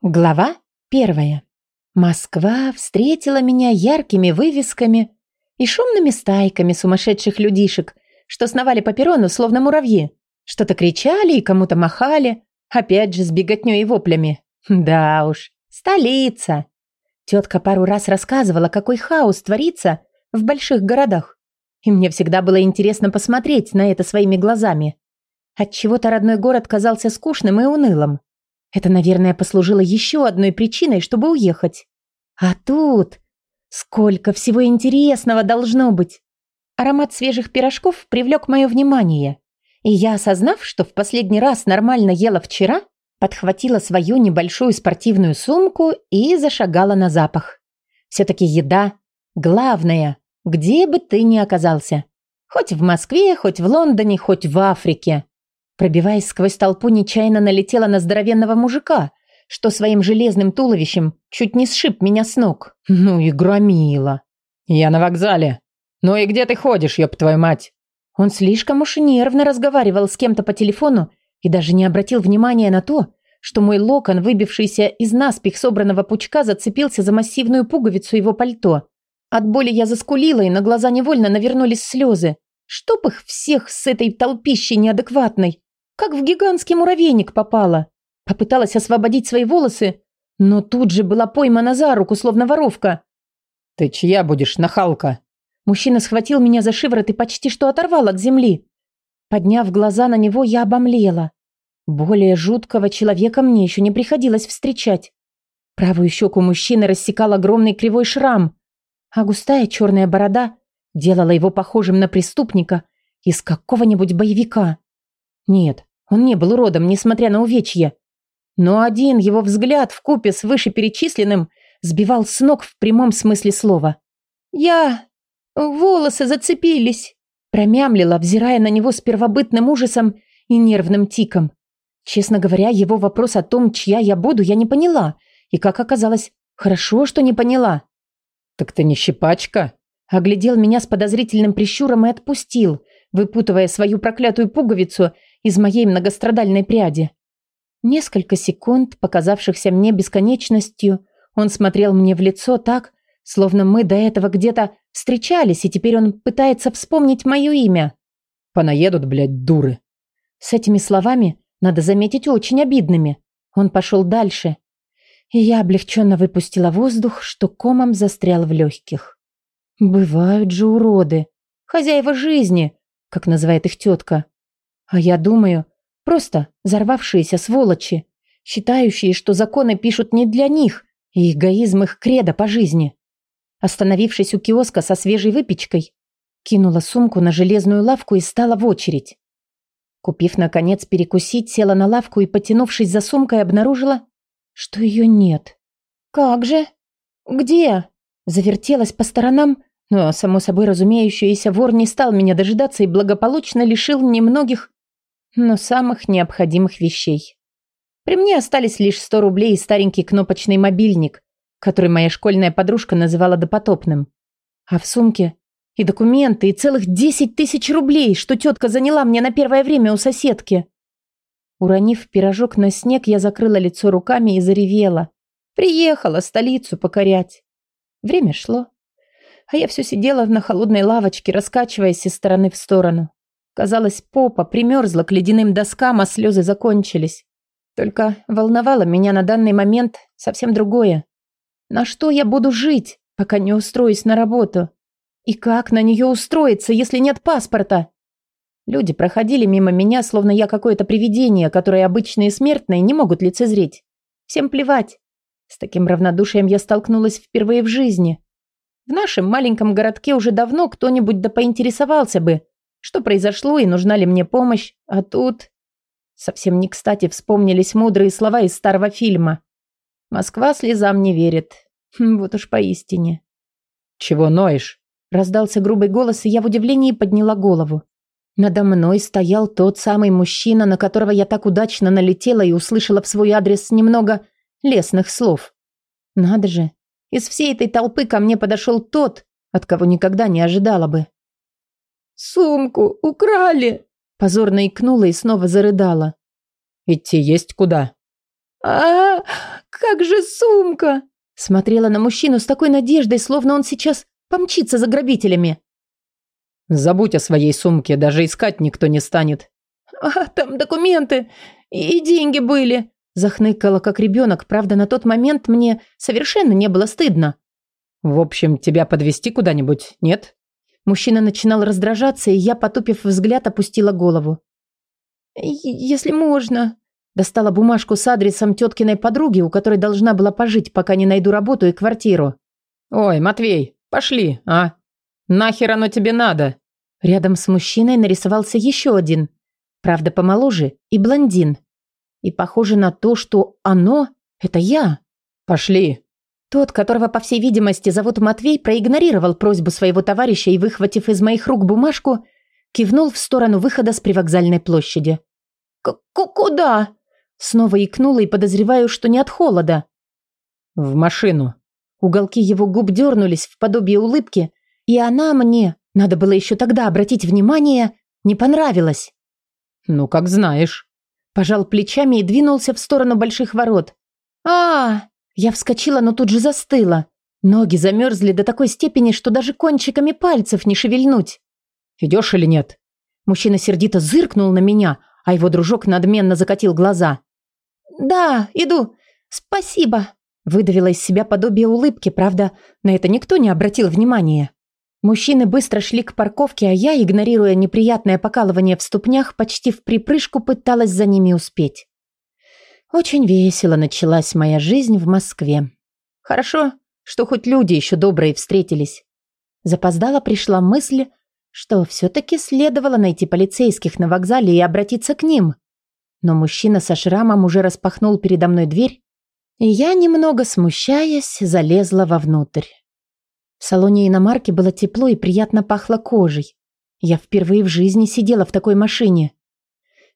Глава первая. Москва встретила меня яркими вывесками и шумными стайками сумасшедших людишек, что сновали по перрону, словно муравьи. Что-то кричали и кому-то махали, опять же с беготней и воплями. Да уж, столица. Тетка пару раз рассказывала, какой хаос творится в больших городах. И мне всегда было интересно посмотреть на это своими глазами. Отчего-то родной город казался скучным и унылым. Это, наверное, послужило еще одной причиной, чтобы уехать. А тут... Сколько всего интересного должно быть! Аромат свежих пирожков привлек мое внимание. И я, осознав, что в последний раз нормально ела вчера, подхватила свою небольшую спортивную сумку и зашагала на запах. Все-таки еда – главное, где бы ты ни оказался. Хоть в Москве, хоть в Лондоне, хоть в Африке. Пробиваясь сквозь толпу, нечаянно налетела на здоровенного мужика, что своим железным туловищем чуть не сшиб меня с ног. Ну и громила. «Я на вокзале. Ну и где ты ходишь, ёб твою мать?» Он слишком уж нервно разговаривал с кем-то по телефону и даже не обратил внимания на то, что мой локон, выбившийся из наспех собранного пучка, зацепился за массивную пуговицу его пальто. От боли я заскулила, и на глаза невольно навернулись слезы. Чтоб их всех с этой толпищей неадекватной. Как в гигантский муравейник попала. Попыталась освободить свои волосы, но тут же была поймана за руку, словно воровка. «Ты чья будешь, нахалка?» Мужчина схватил меня за шиворот и почти что оторвал от земли. Подняв глаза на него, я обомлела. Более жуткого человека мне еще не приходилось встречать. Правую щеку мужчины рассекал огромный кривой шрам, а густая черная борода делала его похожим на преступника из какого-нибудь боевика. Нет, он не был уродом, несмотря на увечья. Но один его взгляд в купе с вышеперечисленным сбивал с ног в прямом смысле слова. «Я... волосы зацепились», промямлила, взирая на него с первобытным ужасом и нервным тиком. Честно говоря, его вопрос о том, чья я буду, я не поняла. И, как оказалось, хорошо, что не поняла. «Так ты не щипачка?» Оглядел меня с подозрительным прищуром и отпустил, выпутывая свою проклятую пуговицу из моей многострадальной пряди. Несколько секунд, показавшихся мне бесконечностью, он смотрел мне в лицо так, словно мы до этого где-то встречались, и теперь он пытается вспомнить мое имя. «Понаедут, блядь, дуры!» С этими словами, надо заметить, очень обидными. Он пошел дальше, и я облегченно выпустила воздух, что комом застрял в легких. Бывают же уроды, хозяева жизни, как называет их тетка. А я думаю, просто взорвавшиеся сволочи, считающие, что законы пишут не для них, и эгоизм их кредо по жизни. Остановившись у киоска со свежей выпечкой, кинула сумку на железную лавку и стала в очередь. Купив, наконец, перекусить, села на лавку и, потянувшись за сумкой, обнаружила, что ее нет. «Как же? Где?» Завертелась по сторонам, но, само собой разумеющееся, вор не стал меня дожидаться и благополучно лишил немногих но самых необходимых вещей. При мне остались лишь 100 рублей и старенький кнопочный мобильник, который моя школьная подружка называла допотопным. А в сумке и документы, и целых 10 тысяч рублей, что тетка заняла мне на первое время у соседки. Уронив пирожок на снег, я закрыла лицо руками и заревела. Приехала столицу покорять. Время шло. А я все сидела на холодной лавочке, раскачиваясь из стороны в сторону. Казалось, попа примерзла к ледяным доскам, а слезы закончились. Только волновало меня на данный момент совсем другое. На что я буду жить, пока не устроюсь на работу? И как на нее устроиться, если нет паспорта? Люди проходили мимо меня, словно я какое-то привидение, которое обычные смертные не могут лицезреть. Всем плевать. С таким равнодушием я столкнулась впервые в жизни. В нашем маленьком городке уже давно кто-нибудь да поинтересовался бы, что произошло и нужна ли мне помощь, а тут... Совсем не кстати вспомнились мудрые слова из старого фильма. «Москва слезам не верит». Хм, вот уж поистине. «Чего ноешь?» Раздался грубый голос, и я в удивлении подняла голову. Надо мной стоял тот самый мужчина, на которого я так удачно налетела и услышала в свой адрес немного лесных слов. Надо же, из всей этой толпы ко мне подошел тот, от кого никогда не ожидала бы. «Сумку украли!» Позорно икнула и снова зарыдала. «Идти есть куда?» а, -а, как же сумка?» Смотрела на мужчину с такой надеждой, словно он сейчас помчится за грабителями. «Забудь о своей сумке, даже искать никто не станет». «А, там документы и деньги были», захныкала как ребенок, правда, на тот момент мне совершенно не было стыдно. «В общем, тебя подвести куда-нибудь, нет?» Мужчина начинал раздражаться, и я, потупив взгляд, опустила голову. «Если можно...» Достала бумажку с адресом теткиной подруги, у которой должна была пожить, пока не найду работу и квартиру. «Ой, Матвей, пошли, а? Нахер оно тебе надо?» Рядом с мужчиной нарисовался еще один. Правда, помоложе и блондин. И похоже на то, что оно – это я. «Пошли». Тот, которого, по всей видимости, зовут Матвей, проигнорировал просьбу своего товарища и, выхватив из моих рук бумажку, кивнул в сторону выхода с привокзальной площади. К «Куда?» Снова икнула и подозреваю, что не от холода. «В машину». Уголки его губ дернулись в подобие улыбки, и она мне, надо было еще тогда обратить внимание, не понравилась. «Ну, как знаешь». Пожал плечами и двинулся в сторону больших ворот. а, -а, -а Я вскочила, но тут же застыла. Ноги замерзли до такой степени, что даже кончиками пальцев не шевельнуть. «Идешь или нет?» Мужчина сердито зыркнул на меня, а его дружок надменно закатил глаза. «Да, иду. Спасибо», – выдавила из себя подобие улыбки, правда, на это никто не обратил внимания. Мужчины быстро шли к парковке, а я, игнорируя неприятное покалывание в ступнях, почти в припрыжку пыталась за ними успеть. Очень весело началась моя жизнь в Москве. Хорошо, что хоть люди еще добрые встретились. Запоздала пришла мысль, что все-таки следовало найти полицейских на вокзале и обратиться к ним. Но мужчина со шрамом уже распахнул передо мной дверь, и я, немного смущаясь, залезла вовнутрь. В салоне иномарки было тепло и приятно пахло кожей. Я впервые в жизни сидела в такой машине.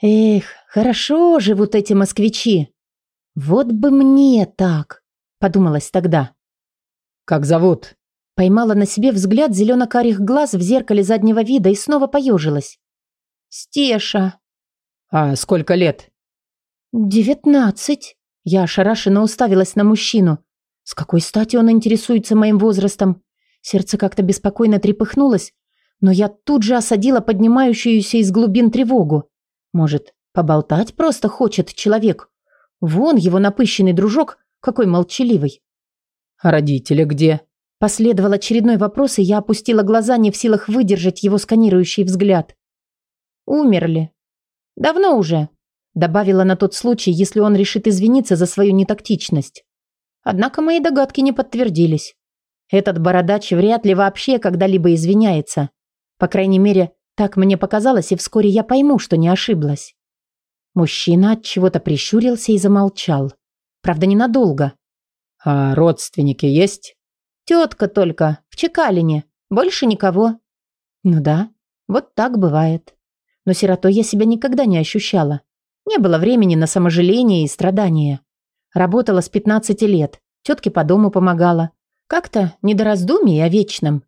Эх, хорошо живут эти москвичи. Вот бы мне так, подумалось тогда. Как зовут? Поймала на себе взгляд зелено-карих глаз в зеркале заднего вида и снова поежилась. Стеша. А сколько лет? Девятнадцать. Я ошарашенно уставилась на мужчину. С какой стати он интересуется моим возрастом? Сердце как-то беспокойно трепыхнулось, но я тут же осадила поднимающуюся из глубин тревогу. Может, поболтать просто хочет человек? Вон его напыщенный дружок, какой молчаливый. «А родители где?» Последовал очередной вопрос, и я опустила глаза, не в силах выдержать его сканирующий взгляд. «Умерли. Давно уже», — добавила на тот случай, если он решит извиниться за свою нетактичность. Однако мои догадки не подтвердились. Этот бородач вряд ли вообще когда-либо извиняется. По крайней мере, так мне показалось, и вскоре я пойму, что не ошиблась. Мужчина от чего-то прищурился и замолчал. Правда, ненадолго. «А родственники есть?» Тетка только, в Чекалине. Больше никого. Ну да, вот так бывает. Но сиротой я себя никогда не ощущала. Не было времени на саможаление и страдания. Работала с 15 лет. Тетке по дому помогала. Как-то не до раздумий о вечном.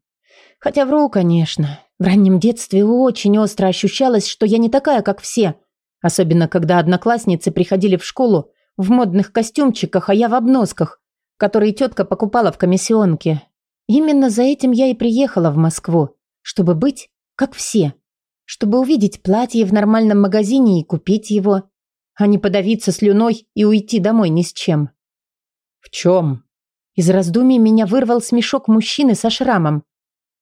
Хотя вру, конечно. В раннем детстве очень остро ощущалось, что я не такая, как все. Особенно, когда одноклассницы приходили в школу в модных костюмчиках, а я в обносках, который тетка покупала в комиссионке. Именно за этим я и приехала в Москву, чтобы быть как все, чтобы увидеть платье в нормальном магазине и купить его, а не подавиться слюной и уйти домой ни с чем. «В чем?» Из раздумий меня вырвал смешок мужчины со шрамом.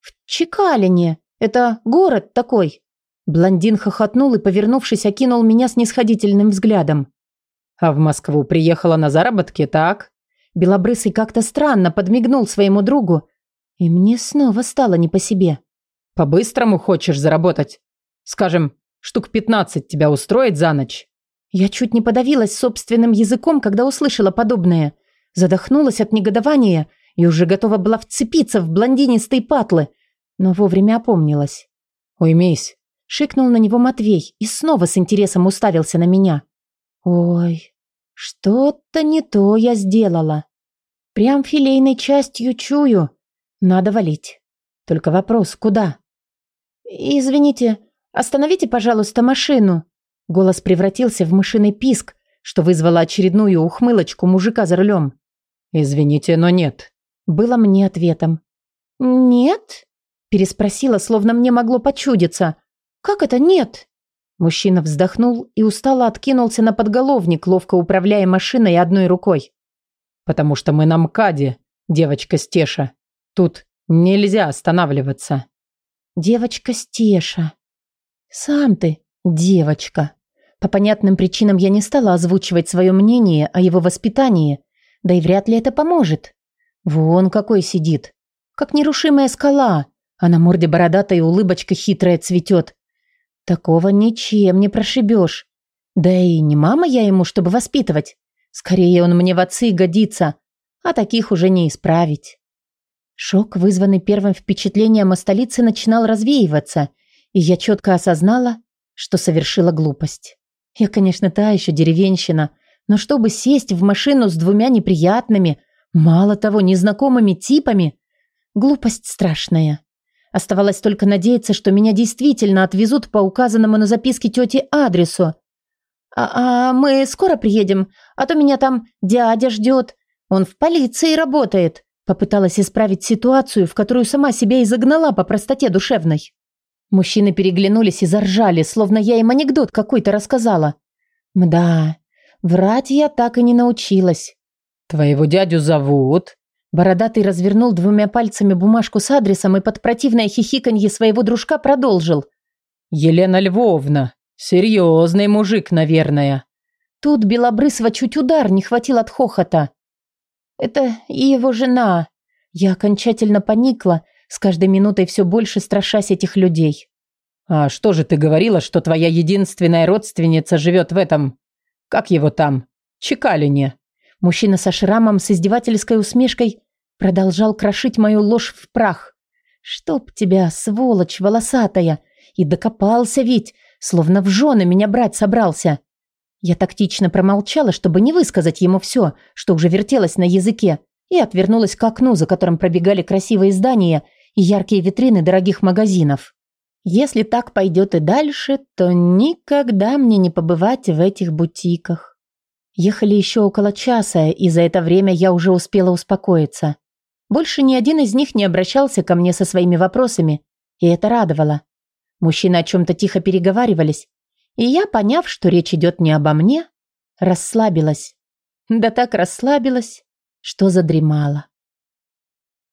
«В Чекалине. Это город такой». Блондин хохотнул и, повернувшись, окинул меня снисходительным взглядом. «А в Москву приехала на заработки, так?» Белобрысый как-то странно подмигнул своему другу, и мне снова стало не по себе. «По-быстрому хочешь заработать? Скажем, штук пятнадцать тебя устроит за ночь?» Я чуть не подавилась собственным языком, когда услышала подобное. Задохнулась от негодования и уже готова была вцепиться в блондинистые патлы, но вовремя опомнилась. «Уймись», — шикнул на него Матвей и снова с интересом уставился на меня. «Ой, что-то не то я сделала. Прям филейной частью чую. Надо валить. Только вопрос, куда? Извините, остановите, пожалуйста, машину. Голос превратился в мышиный писк, что вызвало очередную ухмылочку мужика за рулем. «Извините, но нет», — было мне ответом. «Нет?» – переспросила, словно мне могло почудиться. «Как это нет?» Мужчина вздохнул и устало откинулся на подголовник, ловко управляя машиной одной рукой. «Потому что мы на МКАДе, девочка Стеша. Тут нельзя останавливаться». «Девочка Стеша. Сам ты девочка». По понятным причинам я не стала озвучивать свое мнение о его воспитании, да и вряд ли это поможет. Вон какой сидит, как нерушимая скала, а на морде бородатая улыбочка хитрая цветет. Такого ничем не прошибешь. Да и не мама я ему, чтобы воспитывать. Скорее он мне в отцы годится, а таких уже не исправить. Шок, вызванный первым впечатлением о столице, начинал развеиваться, и я четко осознала, что совершила глупость. Я, конечно, та еще деревенщина, но чтобы сесть в машину с двумя неприятными, мало того, незнакомыми типами, Глупость страшная. Оставалось только надеяться, что меня действительно отвезут по указанному на записке тети адресу. А, «А мы скоро приедем, а то меня там дядя ждет. Он в полиции работает», попыталась исправить ситуацию, в которую сама себя изогнала по простоте душевной. Мужчины переглянулись и заржали, словно я им анекдот какой-то рассказала. Мда, врать я так и не научилась. «Твоего дядю зовут?» Бородатый развернул двумя пальцами бумажку с адресом и под противное хихиканье своего дружка продолжил. «Елена Львовна. Серьезный мужик, наверное». Тут Белобрысова чуть удар не хватил от хохота. «Это и его жена». Я окончательно поникла, с каждой минутой все больше страшась этих людей. «А что же ты говорила, что твоя единственная родственница живет в этом... Как его там? Чекалине?» Мужчина со шрамом с издевательской усмешкой продолжал крошить мою ложь в прах. «Чтоб тебя, сволочь волосатая!» И докопался ведь, словно в жены меня брать собрался. Я тактично промолчала, чтобы не высказать ему все, что уже вертелось на языке, и отвернулась к окну, за которым пробегали красивые здания и яркие витрины дорогих магазинов. Если так пойдет и дальше, то никогда мне не побывать в этих бутиках. Ехали еще около часа, и за это время я уже успела успокоиться. Больше ни один из них не обращался ко мне со своими вопросами, и это радовало. Мужчины о чем-то тихо переговаривались, и я, поняв, что речь идет не обо мне, расслабилась. Да так расслабилась, что задремала.